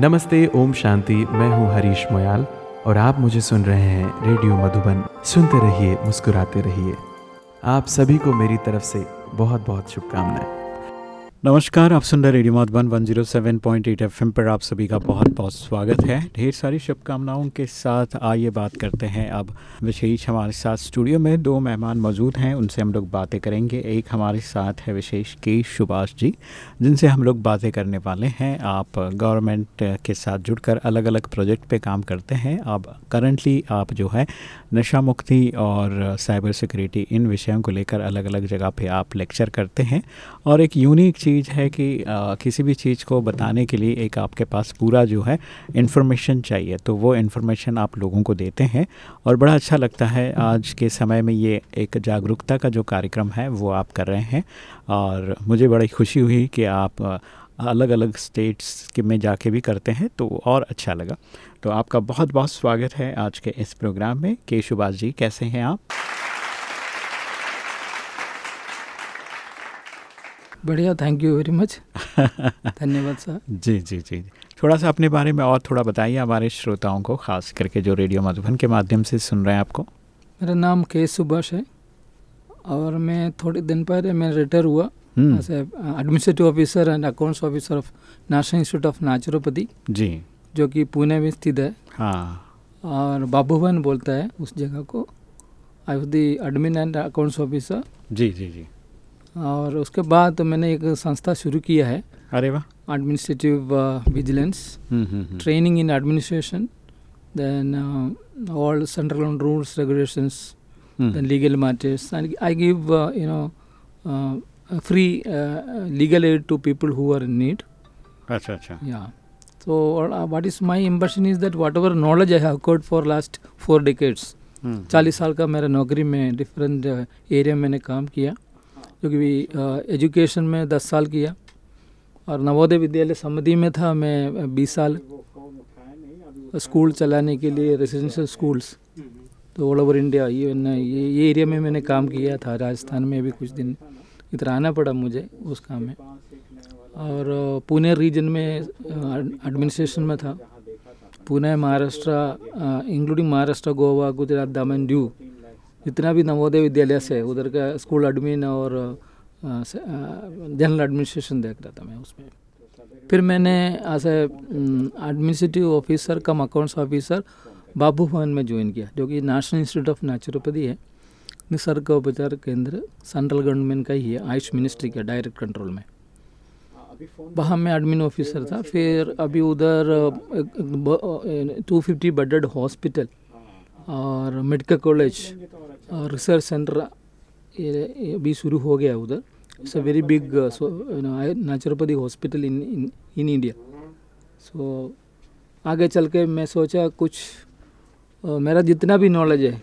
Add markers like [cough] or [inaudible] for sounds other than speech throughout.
नमस्ते, ओम शांति। मैं हूँ हरीश मोयाल और आप मुझे सुन रहे हैं रेडियो मधुबन। सुनते रहिए, मुस्कुराते रहिए। आप सभी को मेरी तरफ़ से बहुत बहुत शुभकामनाएँ। नमस्कार, आप सुन रहे रेडियो मधुबन 107.8 एफएम पर आप सभी का बहुत बहुत स्वागत है। ढेर सारी शुभकामनाओं के साथ आइए बात करते हैं। अब विशेष हमारे साथ स्टूडियो में दो मेहमान मौजूद हैं, उनसे हम लोग बातें करेंगे। एक हमारे साथ है विशेष के सुभाष जी, जिनसे हम लोग बातें करने वाले हैं। आप गवर्नमेंट के साथ जुड़कर अलग अलग प्रोजेक्ट पर काम करते हैं। अब करंटली आप जो है, नशा मुक्ति और साइबर सिक्योरिटी इन विषयों को लेकर अलग अलग जगह पर आप लेक्चर करते हैं और एक यूनिक चीज़ है कि आ, किसी भी चीज़ को बताने के लिए एक आपके पास पूरा जो है इन्फॉर्मेशन चाहिए। तो वो इन्फॉर्मेशन आप लोगों को देते हैं और बड़ा अच्छा लगता है। आज के समय में ये एक जागरूकता का जो कार्यक्रम है वो आप कर रहे हैं और मुझे बड़ी खुशी हुई कि आप अलग अलग स्टेट्स के में जाके भी करते हैं तो और अच्छा लगा। तो आपका बहुत बहुत स्वागत है आज के इस प्रोग्राम में। के सुभाष जी कैसे हैं आप? बढ़िया थैंक यू वेरी मच धन्यवाद सर जी जी जी। थोड़ा सा अपने बारे में और थोड़ा बताइए हमारे श्रोताओं को खास करके जो रेडियो मधुबन के माध्यम से सुन रहे हैं आपको। मेरा नाम के सुभाष है और मैं थोड़े दिन पहले मैं रिटायर हुआ as administrative officer and accounts officer of national institute of naturopathy ji. जो कि पुणे में स्थित है। हाँ। और बाबूवन बोलता है उस जगह को। I was the admin and accounts officer जी जी जी। और उसके बाद तो मैंने एक संस्था शुरू किया है। अरे वाह। Administrative vigilance training in administration then all central rules regulation then legal matters and I give you know free legal aid to people who are need अच्छा अच्छा। Yeah so what is my impression is that whatever knowledge I have acquired for last four decades चालीस साल का मेरा नौकरी में different area मैंने काम किया। जो कि एजुकेशन में दस साल किया। और नवोदय विद्यालय समिति में था, मैं बीस साल स्कूल चलाने के लिए रेसिडेंशियल स्कूल्स तो ऑल ओवर इंडिया ये ये ये एरिया में मैंने काम किया था, राजस्थान में भी कुछ दिन। इधर आना पड़ा मुझे उस काम में। और पुणे रीजन में एडमिनिस्ट्रेशन में था। पुणे, महाराष्ट्र इंक्लूडिंग महाराष्ट्र, गोवा, गुजरात, दमन ड्यू जितना भी नवोदय विद्यालय से उधर का स्कूल एडमिन और जनरल एडमिनिस्ट्रेशन देख रहा था मैं उसमें। फिर मैंने as administrative officer cum accounts officer Babu Bhavan में ज्वाइन किया, जो कि नेशनल इंस्टीट्यूट ऑफ़ नेचुरोपैथी है। निसर्ग उपचार केंद्र सेंट्रल गवर्नमेंट का ही है आयुष मिनिस्ट्री का डायरेक्ट कंट्रोल में। वहाँ मैं एडमिन ऑफिसर था, फिर अभी उधर टू फिफ्टी बेडेड हॉस्पिटल और मेडिकल कॉलेज और रिसर्च सेंटर ये भी शुरू हो गया उधर। It's a very big naturopathy hospital in in India so आगे चल के मैं सोचा कुछ अ, मेरा जितना भी नॉलेज है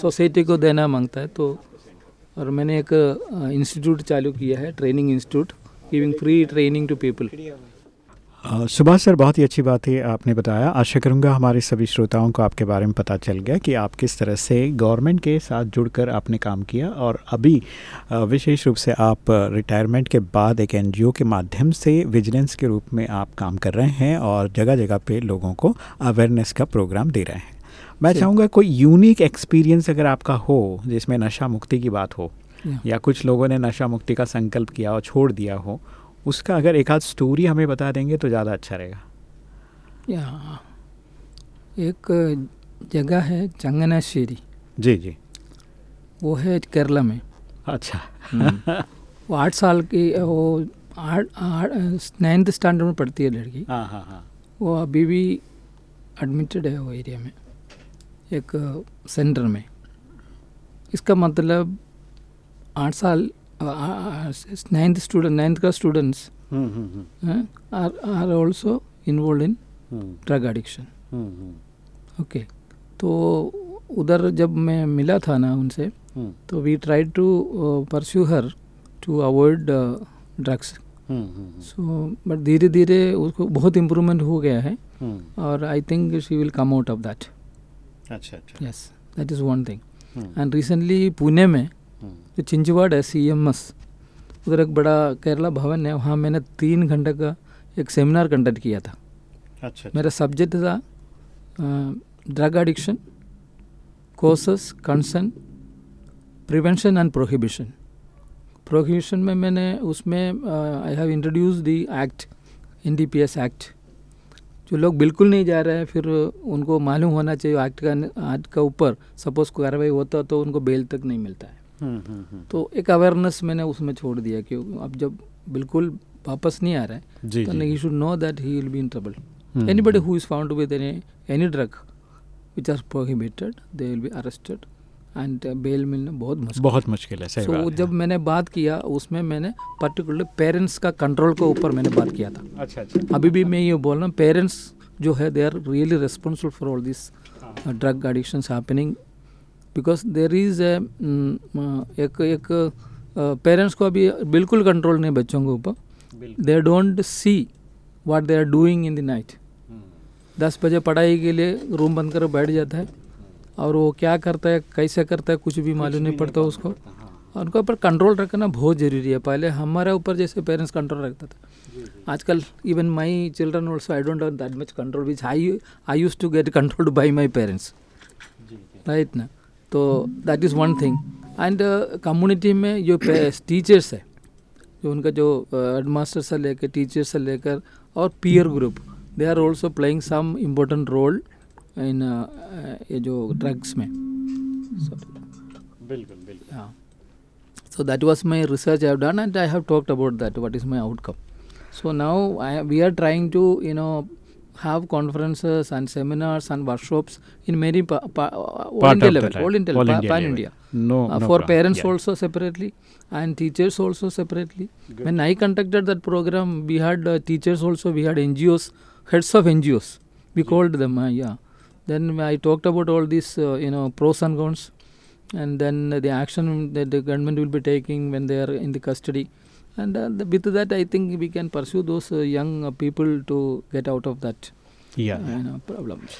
सोसाइटी को देना माँगता है तो और मैंने एक इंस्टीट्यूट चालू किया है training institute giving free training to people Subhash sir बहुत ही अच्छी बात है आपने बताया। आशा करूँगा हमारे सभी श्रोताओं को आपके बारे में पता चल गया कि आप किस तरह से गवर्नमेंट के साथ जुड़कर आपने काम किया और अभी विशेष रूप से आप रिटायरमेंट के बाद एक एनजीओ के माध्यम से विजिलेंस के रूप में आप काम कर रहे हैं और जगह जगह पे लोगों को अवेयरनेस का प्रोग्राम दे रहे हैं। मैं चाहूँगा कोई यूनिक एक्सपीरियंस अगर आपका हो जिसमें नशा मुक्ति की बात हो या कुछ लोगों ने नशा मुक्ति का संकल्प किया और छोड़ दिया हो उसका अगर एक आध स्टोरी हमें बता देंगे तो ज़्यादा अच्छा रहेगा। या एक जगह है चंगनाश्शेरी। जी जी। वो है केरला में। अच्छा। वो आठ साल की वो आठ आठ नाइन्थ स्टैंडर्ड में पढ़ती है लड़की। हाँ हाँ हाँ। वो अभी भी एडमिटेड है वो एरिया में एक सेंटर में। इसका मतलब आठ साल नाइन्थ स्टूडेंट नाइन्थ का students hmm, hmm, hmm, are are also involve in hmm, drug addiction hmm, hmm, okay तो उधर जब मैं मिला था ना उनसे तो we try to pursue her to avoid drugs so but धीरे धीरे उसको बहुत इम्प्रूवमेंट हो गया है और I think she will come out of that अच्छा अच्छा। Yes that is one thing and recently Pune में जो चिंचवाड़ है सी एम एस उधर एक बड़ा केरला भवन है वहाँ मैंने तीन घंटे का एक सेमिनार कंडक्ट किया था। अच्छा मेरा सब्जेक्ट था drug addiction causes concern prevention and prohibition prohibition में मैंने उसमें I have introduce the act NDPS act जो लोग बिल्कुल नहीं जा रहे हैं फिर उनको मालूम होना चाहिए एक्ट का एक्ट का ऊपर सपोज़ कार्रवाई होता तो उनको बेल तक नहीं मिलता है। तो एक अवेयरनेस मैंने उसमें छोड़ दिया कि अब जब बिल्कुल वापस नहीं आ रहा है तो he should know that he will be in trouble anybody hmm. who is found with any any drug which are prohibited they will be arrested and uh, मिलना बहुत मुश्किल बहुत मुश्किल है सही सो बात है। जब मैंने बात किया उसमें मैंने पर्टिकुलर पेरेंट्स का कंट्रोल के ऊपर मैंने बात किया था। अच्छा अच्छा। अभी भी मैं ये बोल रहा हूँ पेरेंट्स जो है they are really responsible for all this drug addiction happening because there is a एक एक पेरेंट्स को अभी बिल्कुल कंट्रोल नहीं बच्चों के ऊपर। They don't see what they are doing in the night hmm, दस बजे पढ़ाई के लिए रूम बंद कर बैठ जाता है। और वो क्या करता है कैसे करता है कुछ भी मालूम नहीं पड़ता उसको। हाँ, उनके ऊपर कंट्रोल रखना बहुत ज़रूरी है। पहले हमारे ऊपर जैसे पेरेंट्स कंट्रोल रखता था। आजकल even my children also I don't that much control which I I used to get controlled by my parents right ना? तो that is one thing and community में जो टीचर्स [coughs] है जो उनका जो हेड हेडमास्टर से लेकर टीचर से लेकर और peer group they are also playing some important role in ये जो ड्रग्स में. बिल्कुल हाँ so that was my research I done and I have talked about that what is my outcome so now I we are trying to you know have conferences and seminars and workshops in many pa, pa, all Part India of level, all India, All pa, India pan level. India. No, Uh, no for problem. parents Yeah. also separately and teachers also separately. Good. When I conducted that program, we had uh, teachers also. We had NGOs, heads of NGOs. We called them. Uh, yeah. Then I talked about all these, uh, you know, pros and cons, and then the action that the government will be taking when they are in the custody. And uh, the, with that, I think we can pursue those uh, young uh, people to get out of that Yeah. you know, problems.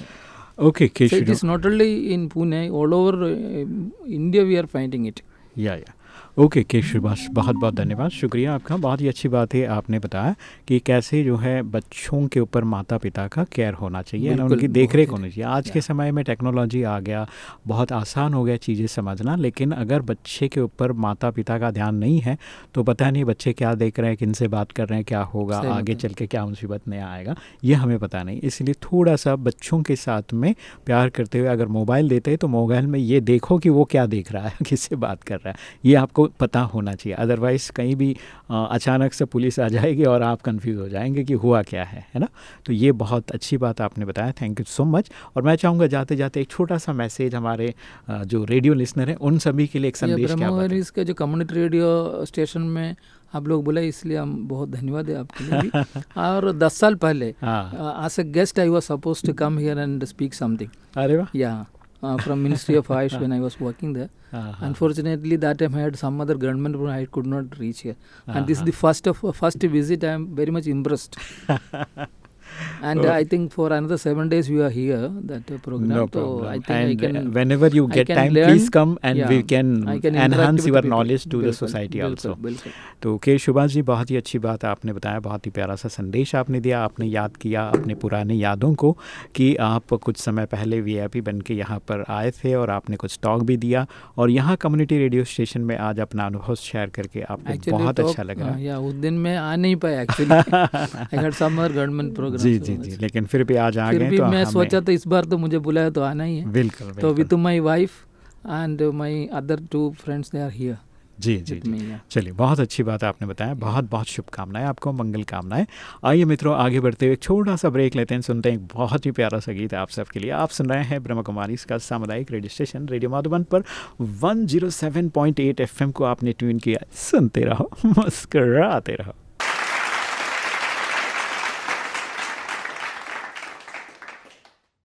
Okay, So it is not only in Pune, all over uh, India we are finding it. yeah yeah okay Keshav बस बहुत बहुत धन्यवाद। शुक्रिया आपका बहुत ही अच्छी बात है आपने बताया कि कैसे जो है बच्चों के ऊपर माता पिता का केयर होना चाहिए और उनकी देख रेख होनी चाहिए। आज के समय में टेक्नोलॉजी आ गया बहुत आसान हो गया चीज़ें समझना लेकिन अगर बच्चे के ऊपर माता पिता का ध्यान नहीं है तो पता नहीं बच्चे क्या देख रहे हैं किन से बात कर रहे हैं क्या होगा आगे चल के क्या मुसीबत नया आएगा ये हमें पता नहीं। इसलिए थोड़ा सा बच्चों के साथ में प्यार करते हुए अगर मोबाइल देते हैं तो मोबाइल में ये देखो कि वो क्या देख रहा है [laughs] किससे बात कर रहा है। ये आपको पता होना चाहिए। अदरवाइज़ कहीं भी अ, अचानक से पुलिस आ जाएगी और आप कंफ्यूज हो जाएँगे कि हुआ क्या है है ना? तो ये बहुत अच्छी बात आपने बताया। थैंक यू सो मच और मैं चाहूँगा जाते जाते एक छोटा सा मैसेज हमारे जो रेडियो लिसनर हैं उन सभी के लिए एक संदेश क्या बताएँ? जो कम्युनिटी रेडियो स्टेशन में आप लोग बोला इसलिए हम बहुत धन्यवाद है आपके लिए [laughs] और दस साल पहले हाँ। as a guest I was supposed to come here and speak something अरे वाह। Yeah uh, from Ministry of Ayush when I was working there. Uh-huh. Unfortunately, that time I had some other government problem. I could not reach here. Uh-huh. And this is uh-huh. the first of uh, first visit. I am very much impressed. [laughs] and Oh. I think for another seven days we are here that uh, program no so problem. I think and I can uh, whenever you get time, learn. please come and yeah, we can, can enhance your knowledge to the society also. तो के सुभाष जी बहुत ही अच्छी बात आपने बताया बहुत ही प्यारा सा संदेश आपने दिया आपने याद किया अपने पुराने यादों को कि आप कुछ समय पहले वी बन के यहाँ पर आए थे और आपने कुछ टॉक भी दिया और यहाँ कम्युनिटी रेडियो स्टेशन में आज अपना अनुभव शेयर करके आपको बहुत अच्छा लग हाँ, या उस दिन मैं आ नहीं पाया actually I had some government program जी जी जी लेकिन फिर भी आज आ गए तो मैं सोचा तो इस बार तो मुझे बुलाया तो आना ही है। बिल्कुल तो with my wife and my other two friends they are here जी जी जी। चलिए बहुत अच्छी बात आपने बताया बहुत बहुत शुभकामनाएँ आपको मंगल कामनाएँ। आइए मित्रों आगे बढ़ते हुए छोटा सा ब्रेक लेते हैं सुनते हैं बहुत ही प्यारा सा गीत आप सबके लिए। आप सुन रहे हैं ब्रह्म कुमारी इसका सामुदायिक रेडियो स्टेशन रेडियो माधुबन पर 107.8 एफएम को आपने ट्यून किया। सुनते रहो [laughs] मुस्कराते रहो।